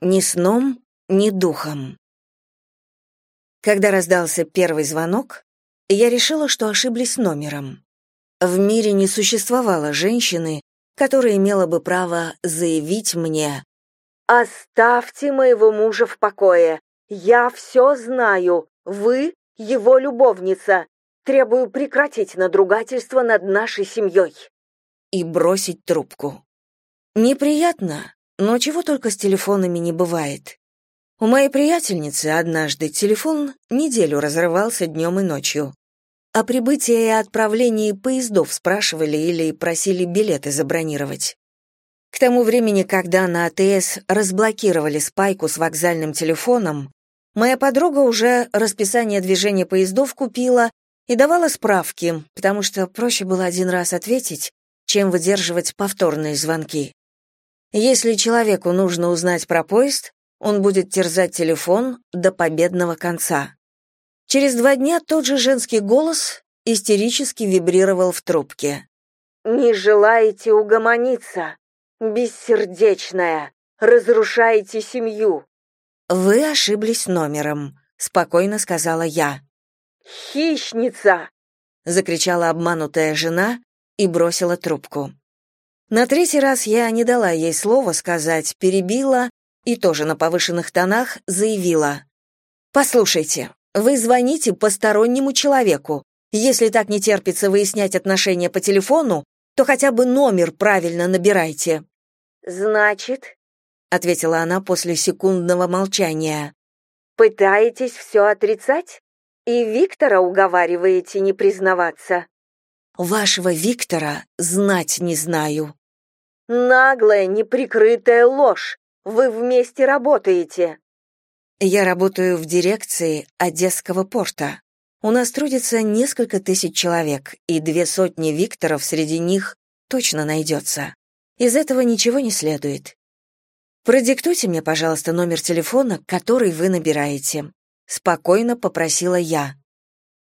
Ни сном, ни духом. Когда раздался первый звонок, я решила, что ошиблись номером. В мире не существовало женщины, которая имела бы право заявить мне «Оставьте моего мужа в покое. Я все знаю. Вы его любовница. Требую прекратить надругательство над нашей семьей». И бросить трубку. Неприятно, но чего только с телефонами не бывает. У моей приятельницы однажды телефон неделю разрывался днем и ночью. О прибытии и отправлении поездов спрашивали или просили билеты забронировать. К тому времени, когда на АТС разблокировали спайку с вокзальным телефоном, моя подруга уже расписание движения поездов купила и давала справки, потому что проще было один раз ответить, чем выдерживать повторные звонки. Если человеку нужно узнать про поезд, он будет терзать телефон до победного конца. Через два дня тот же женский голос истерически вибрировал в трубке. «Не желаете угомониться? Бессердечная! Разрушаете семью!» «Вы ошиблись номером», — спокойно сказала я. «Хищница!» — закричала обманутая жена и бросила трубку. На третий раз я не дала ей слова сказать, перебила и тоже на повышенных тонах заявила. «Послушайте, вы звоните постороннему человеку. Если так не терпится выяснять отношения по телефону, то хотя бы номер правильно набирайте». «Значит», — ответила она после секундного молчания, «пытаетесь все отрицать? И Виктора уговариваете не признаваться?» Вашего Виктора знать не знаю. Наглая, неприкрытая ложь. Вы вместе работаете. Я работаю в дирекции Одесского порта. У нас трудится несколько тысяч человек, и две сотни Викторов среди них точно найдется. Из этого ничего не следует. Продиктуйте мне, пожалуйста, номер телефона, который вы набираете, спокойно попросила я.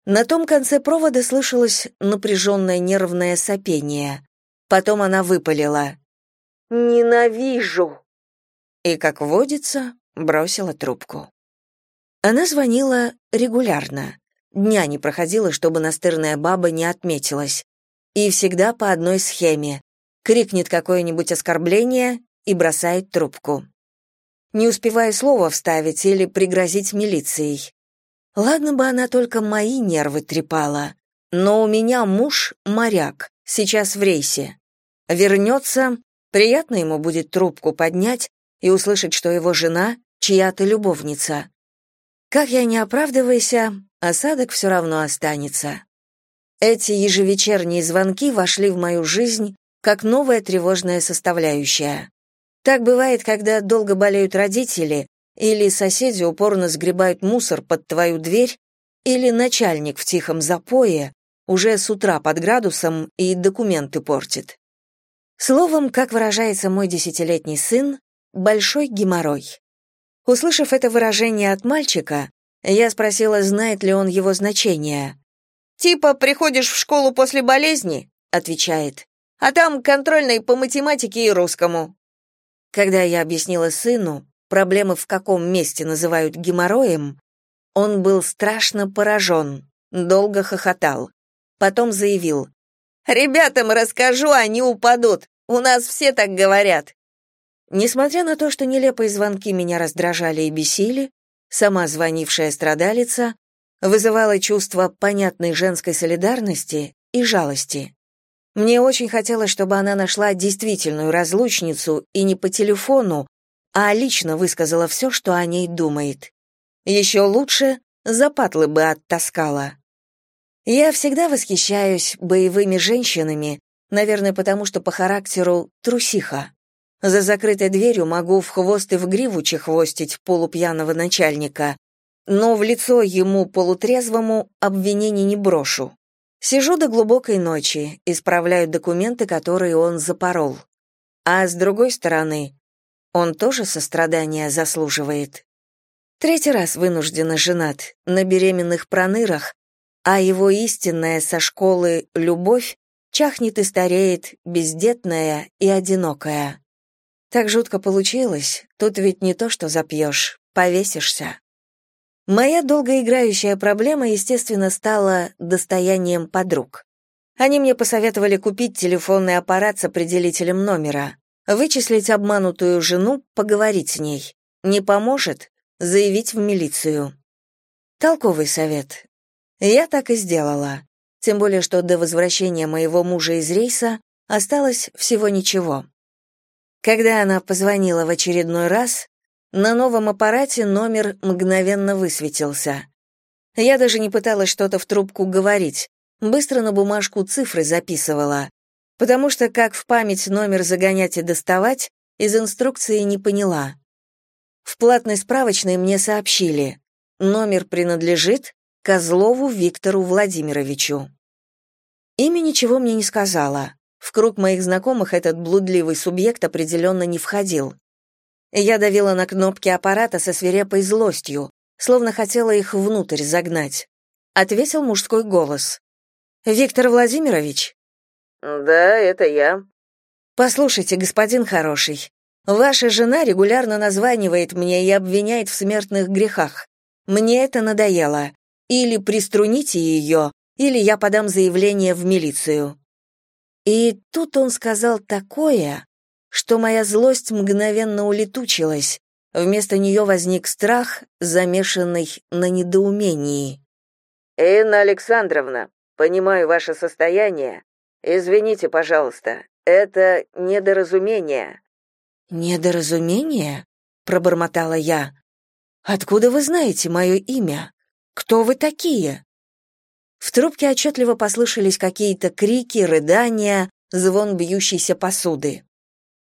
На том конце провода слышалось напряженное нервное сопение. Потом она выпалила. «Ненавижу!» И, как водится, бросила трубку. Она звонила регулярно. Дня не проходило, чтобы настырная баба не отметилась. И всегда по одной схеме. Крикнет какое-нибудь оскорбление и бросает трубку. Не успевая слова вставить или пригрозить милицией. Ладно бы она только мои нервы трепала, но у меня муж моряк, сейчас в рейсе. Вернется, приятно ему будет трубку поднять и услышать, что его жена чья-то любовница. Как я не оправдывайся, осадок все равно останется. Эти ежевечерние звонки вошли в мою жизнь как новая тревожная составляющая. Так бывает, когда долго болеют родители, или соседи упорно сгребают мусор под твою дверь, или начальник в тихом запое уже с утра под градусом и документы портит. Словом, как выражается мой десятилетний сын, большой геморрой. Услышав это выражение от мальчика, я спросила, знает ли он его значение. «Типа приходишь в школу после болезни?» — отвечает. «А там контрольный по математике и русскому». Когда я объяснила сыну, проблемы в каком месте называют геморроем, он был страшно поражен, долго хохотал. Потом заявил, «Ребятам расскажу, они упадут. У нас все так говорят». Несмотря на то, что нелепые звонки меня раздражали и бесили, сама звонившая страдалица вызывала чувство понятной женской солидарности и жалости. Мне очень хотелось, чтобы она нашла действительную разлучницу и не по телефону, а лично высказала все, что о ней думает. Еще лучше запатлы бы оттаскала. Я всегда восхищаюсь боевыми женщинами, наверное, потому что по характеру трусиха. За закрытой дверью могу в хвост и в гриву чехвостить полупьяного начальника, но в лицо ему полутрезвому обвинений не брошу. Сижу до глубокой ночи, исправляю документы, которые он запорол. А с другой стороны, он тоже сострадания заслуживает. Третий раз вынужденно женат, на беременных пронырах, а его истинная со школы любовь чахнет и стареет, бездетная и одинокая. Так жутко получилось, тут ведь не то, что запьешь, повесишься. Моя долгоиграющая проблема, естественно, стала достоянием подруг. Они мне посоветовали купить телефонный аппарат с определителем номера, вычислить обманутую жену, поговорить с ней. Не поможет — заявить в милицию. Толковый совет. Я так и сделала. Тем более, что до возвращения моего мужа из рейса осталось всего ничего. Когда она позвонила в очередной раз, на новом аппарате номер мгновенно высветился. Я даже не пыталась что-то в трубку говорить, быстро на бумажку цифры записывала, потому что как в память номер загонять и доставать, из инструкции не поняла. В платной справочной мне сообщили, номер принадлежит Козлову Виктору Владимировичу. Имя ничего мне не сказала. В круг моих знакомых этот блудливый субъект определенно не входил. Я давила на кнопки аппарата со свирепой злостью, словно хотела их внутрь загнать. Ответил мужской голос. «Виктор Владимирович?» «Да, это я». «Послушайте, господин хороший, ваша жена регулярно названивает мне и обвиняет в смертных грехах. Мне это надоело. Или приструните ее, или я подам заявление в милицию». И тут он сказал такое, что моя злость мгновенно улетучилась. Вместо нее возник страх, замешанный на недоумении. «Инна Александровна, понимаю ваше состояние. Извините, пожалуйста, это недоразумение». «Недоразумение?» — пробормотала я. «Откуда вы знаете мое имя? Кто вы такие?» В трубке отчетливо послышались какие-то крики, рыдания, звон бьющейся посуды.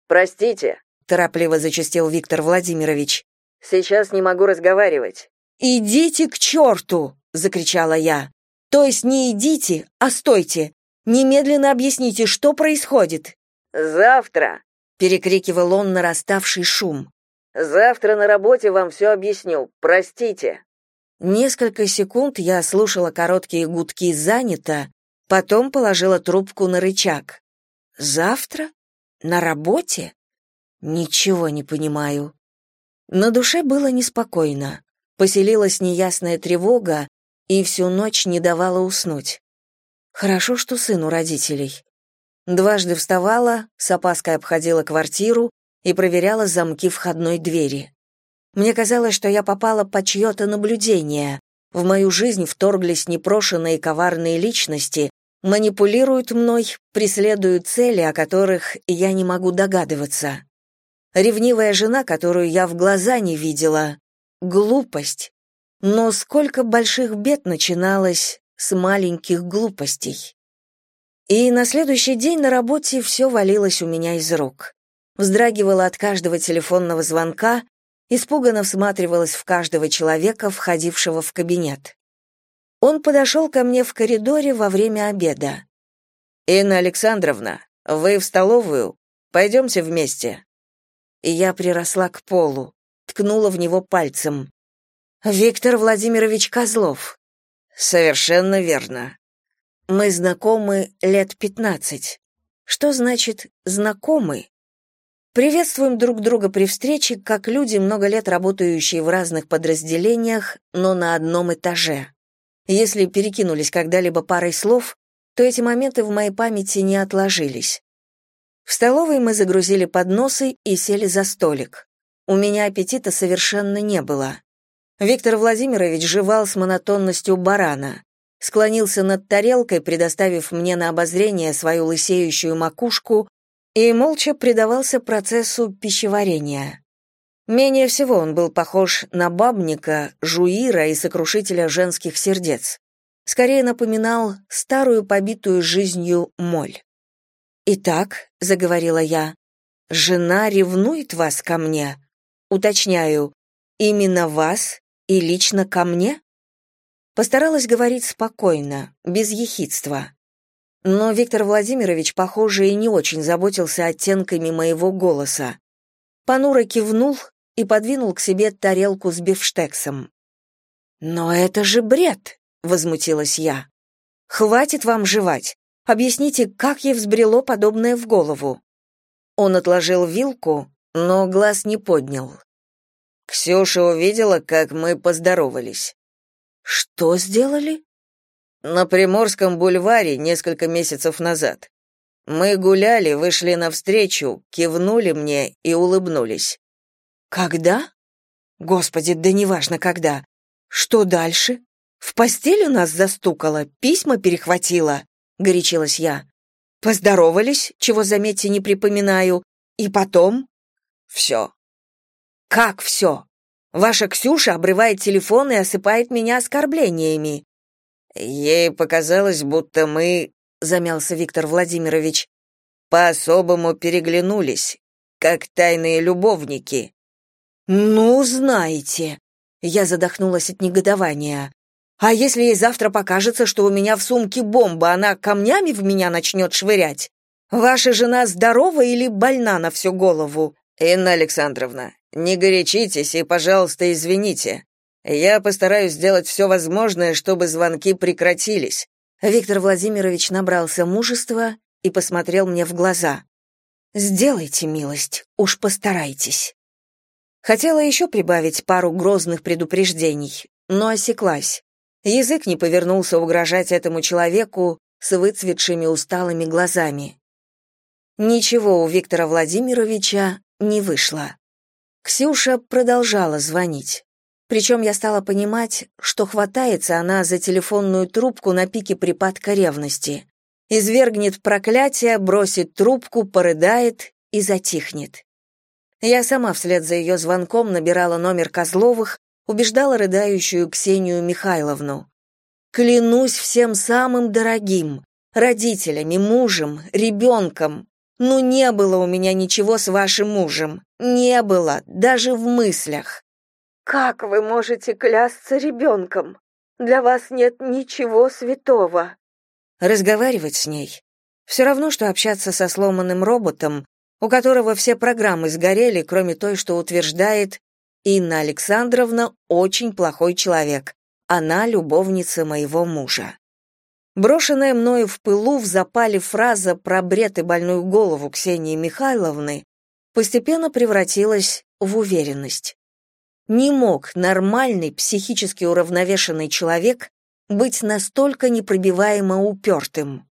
«Простите», — торопливо зачастил Виктор Владимирович. «Сейчас не могу разговаривать». «Идите к черту!» — закричала я. «То есть не идите, а стойте! Немедленно объясните, что происходит!» «Завтра!» — перекрикивал он нараставший шум. «Завтра на работе вам все объясню. Простите!» Несколько секунд я слушала короткие гудки «занято», потом положила трубку на рычаг. «Завтра? На работе? Ничего не понимаю». На душе было неспокойно. Поселилась неясная тревога и всю ночь не давала уснуть. Хорошо, что сын у родителей. Дважды вставала, с опаской обходила квартиру и проверяла замки входной двери. Мне казалось, что я попала под чье-то наблюдение. В мою жизнь вторглись непрошенные коварные личности, манипулируют мной, преследуют цели, о которых я не могу догадываться. Ревнивая жена, которую я в глаза не видела. Глупость. Но сколько больших бед начиналось с маленьких глупостей. И на следующий день на работе все валилось у меня из рук. Вздрагивала от каждого телефонного звонка, испуганно всматривалась в каждого человека, входившего в кабинет. Он подошел ко мне в коридоре во время обеда. «Инна Александровна, вы в столовую? Пойдемте вместе». И я приросла к полу, ткнула в него пальцем. «Виктор Владимирович Козлов». «Совершенно верно. Мы знакомы лет пятнадцать. Что значит «знакомы»? Приветствуем друг друга при встрече, как люди, много лет работающие в разных подразделениях, но на одном этаже. Если перекинулись когда-либо парой слов, то эти моменты в моей памяти не отложились. В столовой мы загрузили подносы и сели за столик. У меня аппетита совершенно не было. Виктор Владимирович жевал с монотонностью барана, склонился над тарелкой, предоставив мне на обозрение свою лысеющую макушку и молча предавался процессу пищеварения. Менее всего он был похож на бабника, жуира и сокрушителя женских сердец. Скорее напоминал старую побитую жизнью моль. «Итак», — заговорила я, — «жена ревнует вас ко мне? Уточняю, именно вас и лично ко мне?» Постаралась говорить спокойно, без ехидства. Но Виктор Владимирович, похоже, и не очень заботился оттенками моего голоса. Понуро кивнул и подвинул к себе тарелку с бифштексом. «Но это же бред!» — возмутилась я. «Хватит вам жевать. Объясните, как ей взбрело подобное в голову?» Он отложил вилку, но глаз не поднял. Ксюша увидела, как мы поздоровались. Что сделали? На Приморском бульваре несколько месяцев назад. Мы гуляли, вышли навстречу, кивнули мне и улыбнулись. Когда? Господи, да неважно когда. Что дальше? В постели нас застукала, письма перехватила, горячилась я. Поздоровались, чего, заметьте, не припоминаю, и потом все. Как все? Ваша Ксюша обрывает телефон и осыпает меня оскорблениями. Ей показалось, будто мы, замялся Виктор Владимирович, по-особому переглянулись, как тайные любовники. Ну, знаете, я задохнулась от негодования. А если ей завтра покажется, что у меня в сумке бомба, она камнями в меня начнет швырять? Ваша жена здорова или больна на всю голову? Инна Александровна, не горячитесь и, пожалуйста, извините. Я постараюсь сделать все возможное, чтобы звонки прекратились. Виктор Владимирович набрался мужества и посмотрел мне в глаза. Сделайте милость, уж постарайтесь. Хотела еще прибавить пару грозных предупреждений, но осеклась. Язык не повернулся угрожать этому человеку с выцветшими усталыми глазами. Ничего у Виктора Владимировича не вышло. Ксюша продолжала звонить. Причем я стала понимать, что хватается она за телефонную трубку на пике припадка ревности. Извергнет проклятие, бросит трубку, порыдает и затихнет. Я сама вслед за ее звонком набирала номер Козловых, убеждала рыдающую Ксению Михайловну. «Клянусь всем самым дорогим, родителями, мужем, ребенком. Ну не было у меня ничего с вашим мужем. Не было, даже в мыслях». «Как вы можете клясться ребенком? Для вас нет ничего святого». Разговаривать с ней. Все равно, что общаться со сломанным роботом, у которого все программы сгорели, кроме той, что утверждает Инна Александровна очень плохой человек. Она любовница моего мужа. Брошенная мною в пылу в запале фраза про бред и больную голову Ксении Михайловны постепенно превратилась в уверенность. Не мог нормальный, психически уравновешенный человек быть настолько непробиваемо упертым.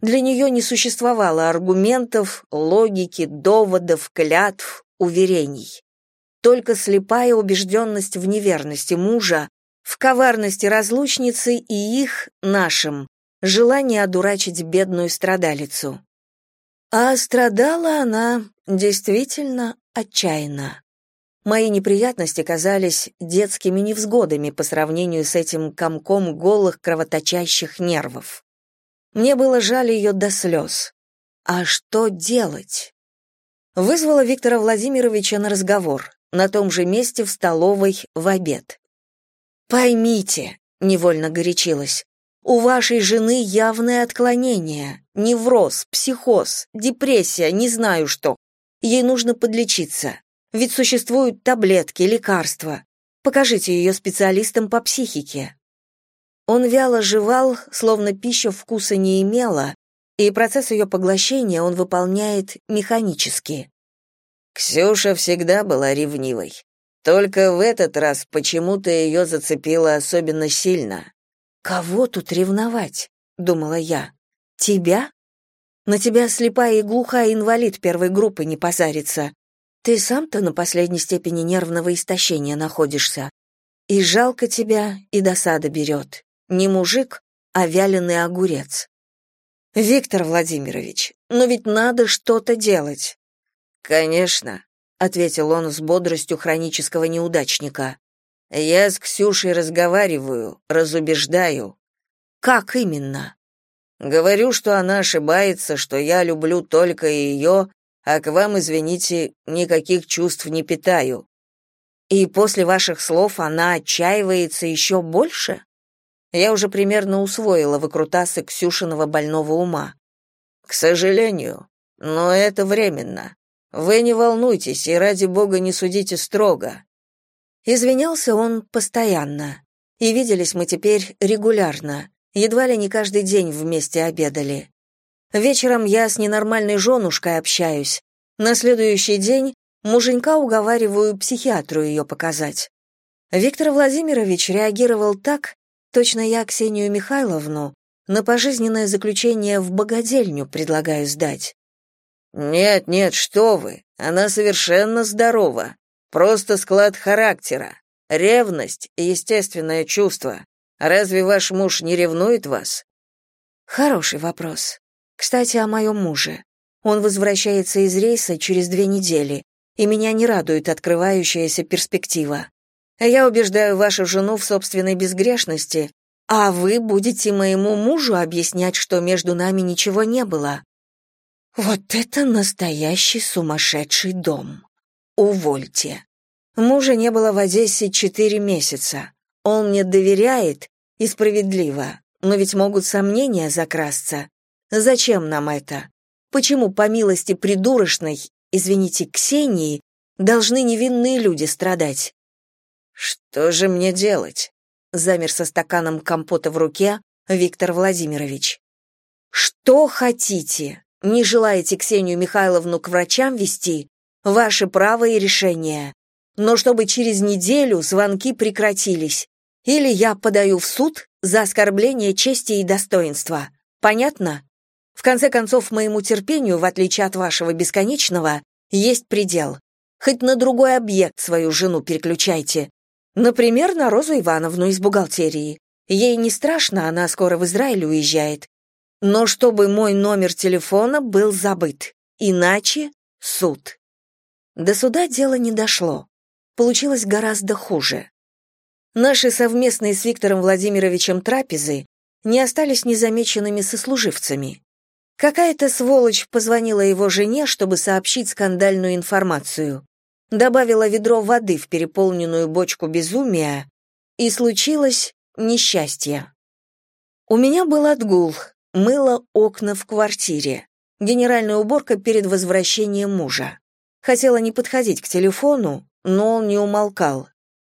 Для нее не существовало аргументов, логики, доводов, клятв, уверений. Только слепая убежденность в неверности мужа, в коварности разлучницы и их, нашим, желание одурачить бедную страдалицу. А страдала она действительно отчаянно. Мои неприятности казались детскими невзгодами по сравнению с этим комком голых кровоточащих нервов. Мне было жаль ее до слез. А что делать? Вызвала Виктора Владимировича на разговор, на том же месте в столовой в обед. «Поймите», — невольно горячилась, «у вашей жены явное отклонение, невроз, психоз, депрессия, не знаю что. Ей нужно подлечиться, ведь существуют таблетки, лекарства. Покажите ее специалистам по психике». Он вяло жевал, словно пища вкуса не имела, и процесс ее поглощения он выполняет механически. Ксюша всегда была ревнивой. Только в этот раз почему-то ее зацепило особенно сильно. «Кого тут ревновать?» — думала я. «Тебя? На тебя слепая и глухая инвалид первой группы не позарится. Ты сам-то на последней степени нервного истощения находишься. И жалко тебя, и досада берет не мужик, а вяленый огурец. Виктор Владимирович, но ведь надо что-то делать. Конечно, ответил он с бодростью хронического неудачника. Я с Ксюшей разговариваю, разубеждаю. Как именно? Говорю, что она ошибается, что я люблю только ее, а к вам, извините, никаких чувств не питаю. И после ваших слов она отчаивается еще больше? Я уже примерно усвоила выкрутасы Ксюшиного больного ума. К сожалению, но это временно. Вы не волнуйтесь и ради бога не судите строго. Извинялся он постоянно. И виделись мы теперь регулярно. Едва ли не каждый день вместе обедали. Вечером я с ненормальной женушкой общаюсь. На следующий день Муженька уговариваю психиатру ее показать. Виктор Владимирович реагировал так, точно я Ксению Михайловну на пожизненное заключение в богадельню предлагаю сдать. Нет, нет, что вы? Она совершенно здорова. Просто склад характера. Ревность естественное чувство. Разве ваш муж не ревнует вас? Хороший вопрос. Кстати, о моем муже. Он возвращается из рейса через две недели, и меня не радует открывающаяся перспектива. Я убеждаю вашу жену в собственной безгрешности, а вы будете моему мужу объяснять, что между нами ничего не было. Вот это настоящий сумасшедший дом. Увольте. Мужа не было в Одессе четыре месяца. Он мне доверяет и справедливо, но ведь могут сомнения закрасться. Зачем нам это? Почему, по милости придурочной, извините, Ксении, должны невинные люди страдать? Что же мне делать? Замер со стаканом компота в руке Виктор Владимирович. Что хотите? Не желаете Ксению Михайловну к врачам вести? Ваше право и решение. Но чтобы через неделю звонки прекратились. Или я подаю в суд за оскорбление чести и достоинства. Понятно? В конце концов, моему терпению, в отличие от вашего бесконечного, есть предел. Хоть на другой объект свою жену переключайте. Например, на Розу Ивановну из бухгалтерии. Ей не страшно, она скоро в Израиль уезжает. Но чтобы мой номер телефона был забыт. Иначе суд. До суда дело не дошло. Получилось гораздо хуже. Наши совместные с Виктором Владимировичем трапезы не остались незамеченными сослуживцами. Какая-то сволочь позвонила его жене, чтобы сообщить скандальную информацию добавила ведро воды в переполненную бочку безумия, и случилось несчастье. У меня был отгул, мыла окна в квартире, генеральная уборка перед возвращением мужа. Хотела не подходить к телефону, но он не умолкал.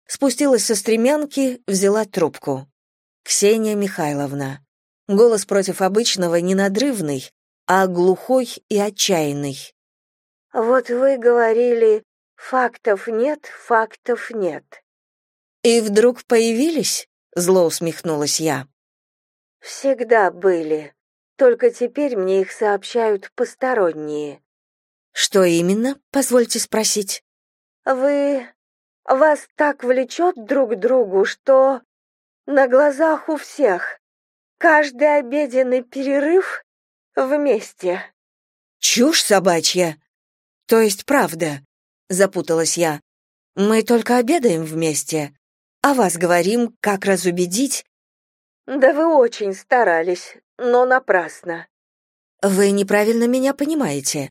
Спустилась со стремянки, взяла трубку. Ксения Михайловна. Голос против обычного не надрывный, а глухой и отчаянный. «Вот вы говорили, Фактов нет, фактов нет. И вдруг появились? Зло усмехнулась я. Всегда были. Только теперь мне их сообщают посторонние. Что именно, позвольте спросить? Вы... Вас так влечет друг к другу, что... На глазах у всех. Каждый обеденный перерыв вместе. Чушь собачья. То есть правда запуталась я. Мы только обедаем вместе, а вас говорим, как разубедить. Да вы очень старались, но напрасно. Вы неправильно меня понимаете.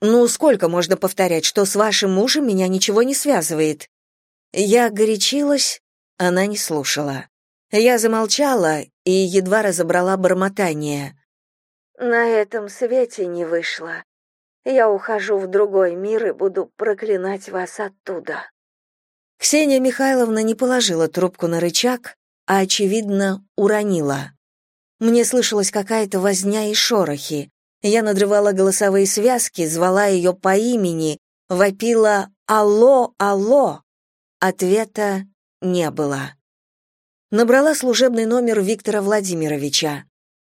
Ну, сколько можно повторять, что с вашим мужем меня ничего не связывает? Я горячилась, она не слушала. Я замолчала и едва разобрала бормотание. На этом свете не вышло. Я ухожу в другой мир и буду проклинать вас оттуда. Ксения Михайловна не положила трубку на рычаг, а очевидно, уронила. Мне слышалась какая-то возня и шорохи. Я надрывала голосовые связки, звала ее по имени, вопила «Алло, алло!». Ответа не было. Набрала служебный номер Виктора Владимировича.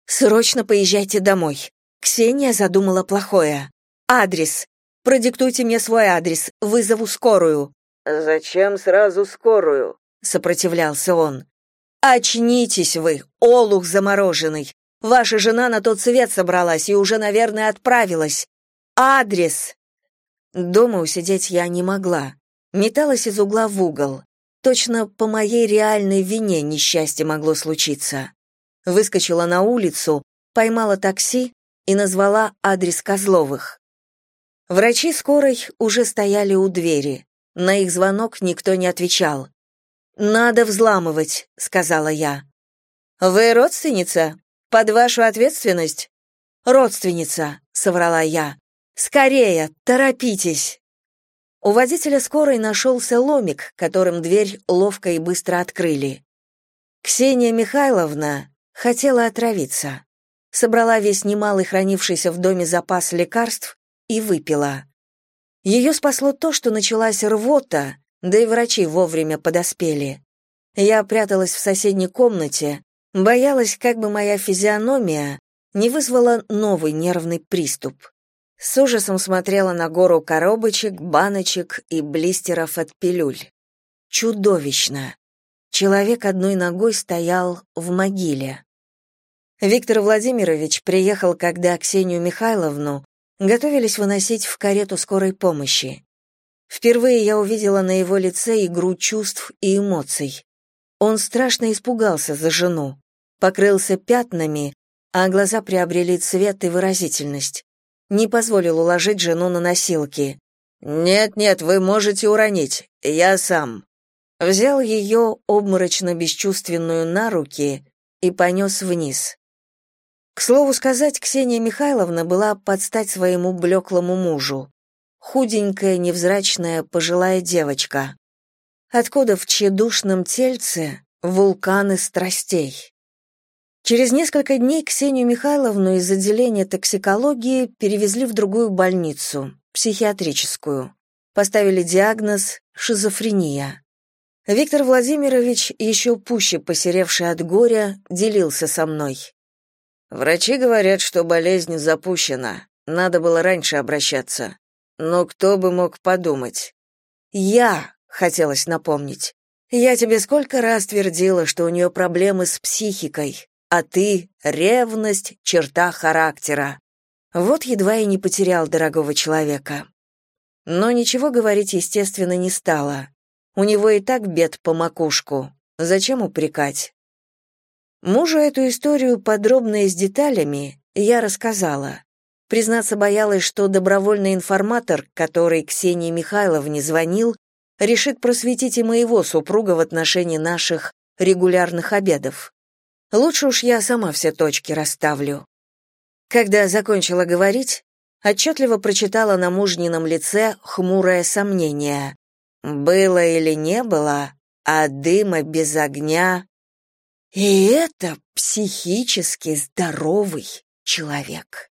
«Срочно поезжайте домой. Ксения задумала плохое. Адрес. Продиктуйте мне свой адрес. Вызову скорую. Зачем сразу скорую? сопротивлялся он. Очнитесь вы, олух замороженный. Ваша жена на тот свет собралась и уже, наверное, отправилась. Адрес. Дома усидеть я не могла. Металась из угла в угол. Точно по моей реальной вине несчастье могло случиться. Выскочила на улицу, поймала такси и назвала адрес Козловых. Врачи скорой уже стояли у двери. На их звонок никто не отвечал. «Надо взламывать», — сказала я. «Вы родственница? Под вашу ответственность?» «Родственница», — соврала я. «Скорее, торопитесь!» У водителя скорой нашелся ломик, которым дверь ловко и быстро открыли. Ксения Михайловна хотела отравиться. Собрала весь немалый хранившийся в доме запас лекарств и выпила. Ее спасло то, что началась рвота, да и врачи вовремя подоспели. Я пряталась в соседней комнате, боялась, как бы моя физиономия не вызвала новый нервный приступ. С ужасом смотрела на гору коробочек, баночек и блистеров от пилюль. Чудовищно. Человек одной ногой стоял в могиле. Виктор Владимирович приехал, когда Ксению Михайловну готовились выносить в карету скорой помощи. Впервые я увидела на его лице игру чувств и эмоций. Он страшно испугался за жену, покрылся пятнами, а глаза приобрели цвет и выразительность. Не позволил уложить жену на носилки. «Нет-нет, вы можете уронить, я сам». Взял ее обморочно-бесчувственную на руки и понес вниз. К слову сказать, Ксения Михайловна была под стать своему блеклому мужу. Худенькая, невзрачная, пожилая девочка. Откуда в тщедушном тельце вулканы страстей? Через несколько дней Ксению Михайловну из отделения токсикологии перевезли в другую больницу, психиатрическую. Поставили диагноз шизофрения. Виктор Владимирович, еще пуще посеревший от горя, делился со мной. Врачи говорят, что болезнь запущена. Надо было раньше обращаться. Но кто бы мог подумать? Я, хотелось напомнить. Я тебе сколько раз твердила, что у нее проблемы с психикой, а ты — ревность, черта характера. Вот едва и не потерял дорогого человека. Но ничего говорить, естественно, не стало. У него и так бед по макушку. Зачем упрекать? Мужу эту историю подробно и с деталями я рассказала. Признаться, боялась, что добровольный информатор, который Ксении Михайловне звонил, решит просветить и моего супруга в отношении наших регулярных обедов. Лучше уж я сама все точки расставлю. Когда закончила говорить, отчетливо прочитала на мужнином лице хмурое сомнение. Было или не было, а дыма без огня и это психически здоровый человек.